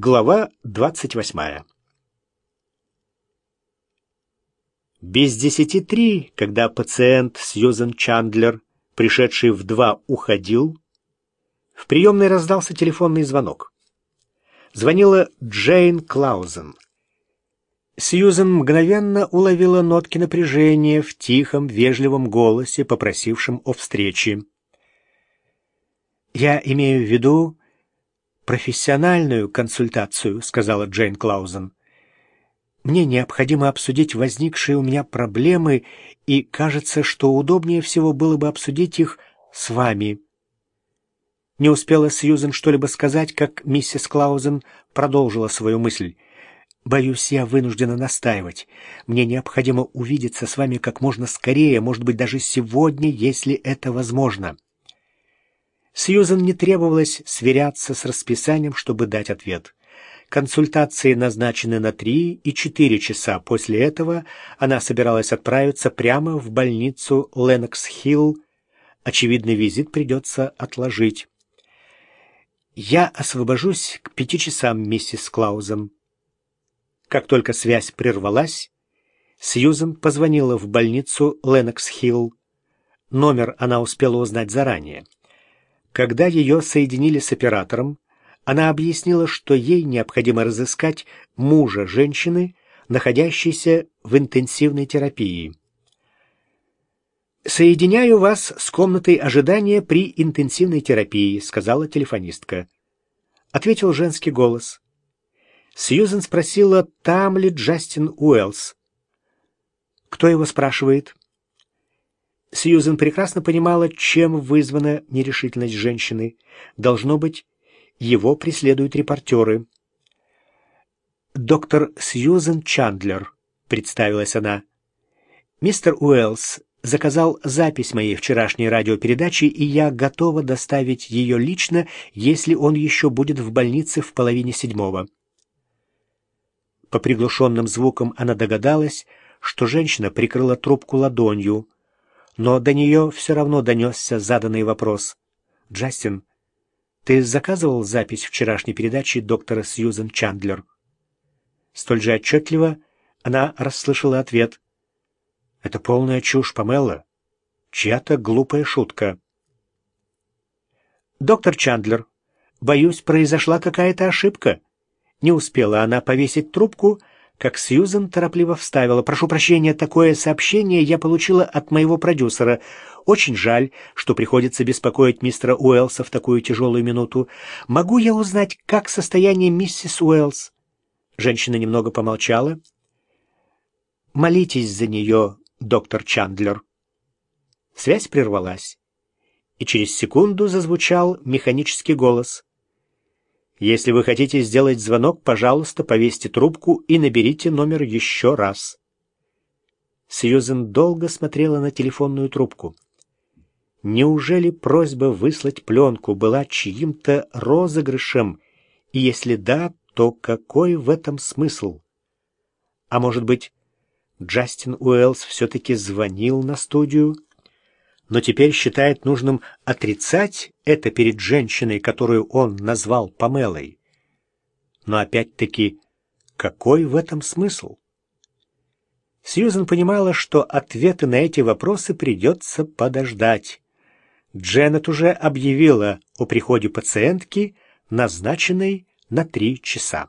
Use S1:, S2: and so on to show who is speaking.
S1: Глава 28. Без десяти три, когда пациент Сьюзен Чандлер, пришедший в два, уходил, в приемной раздался телефонный звонок. Звонила Джейн Клаузен. Сьюзен мгновенно уловила нотки напряжения в тихом, вежливом голосе, попросившем о встрече. «Я имею в виду профессиональную консультацию», — сказала Джейн Клаузен. «Мне необходимо обсудить возникшие у меня проблемы, и кажется, что удобнее всего было бы обсудить их с вами». Не успела Сьюзен что-либо сказать, как миссис Клаузен продолжила свою мысль. «Боюсь, я вынуждена настаивать. Мне необходимо увидеться с вами как можно скорее, может быть, даже сегодня, если это возможно». Сьюзен не требовалось сверяться с расписанием, чтобы дать ответ. Консультации назначены на три и четыре часа. После этого она собиралась отправиться прямо в больницу Ленокс-Хилл. Очевидный визит придется отложить. «Я освобожусь к пяти часам, миссис Клаузен». Как только связь прервалась, Сьюзен позвонила в больницу Ленокс-Хилл. Номер она успела узнать заранее. Когда ее соединили с оператором, она объяснила, что ей необходимо разыскать мужа женщины, находящейся в интенсивной терапии. «Соединяю вас с комнатой ожидания при интенсивной терапии», — сказала телефонистка. Ответил женский голос. Сьюзен спросила, там ли Джастин Уэллс. «Кто его спрашивает?» Сьюзен прекрасно понимала, чем вызвана нерешительность женщины. Должно быть, его преследуют репортеры. «Доктор Сьюзен Чандлер», — представилась она. «Мистер Уэллс заказал запись моей вчерашней радиопередачи, и я готова доставить ее лично, если он еще будет в больнице в половине седьмого». По приглушенным звукам она догадалась, что женщина прикрыла трубку ладонью — но до нее все равно донесся заданный вопрос. «Джастин, ты заказывал запись вчерашней передачи доктора Сьюзен Чандлер?» Столь же отчетливо она расслышала ответ. «Это полная чушь, Памела. Чья-то глупая шутка». «Доктор Чандлер, боюсь, произошла какая-то ошибка». Не успела она повесить трубку, как Сьюзен торопливо вставила. «Прошу прощения, такое сообщение я получила от моего продюсера. Очень жаль, что приходится беспокоить мистера Уэллса в такую тяжелую минуту. Могу я узнать, как состояние миссис Уэллс?» Женщина немного помолчала. «Молитесь за нее, доктор Чандлер». Связь прервалась, и через секунду зазвучал механический голос. Если вы хотите сделать звонок, пожалуйста, повесьте трубку и наберите номер еще раз. Сьюзен долго смотрела на телефонную трубку. Неужели просьба выслать пленку была чьим-то розыгрышем? И если да, то какой в этом смысл? А может быть, Джастин Уэллс все-таки звонил на студию? Но теперь считает нужным отрицать это перед женщиной, которую он назвал Памелой. Но опять-таки, какой в этом смысл? Сьюзен понимала, что ответы на эти вопросы придется подождать. Дженнет уже объявила о приходе пациентки, назначенной на три часа.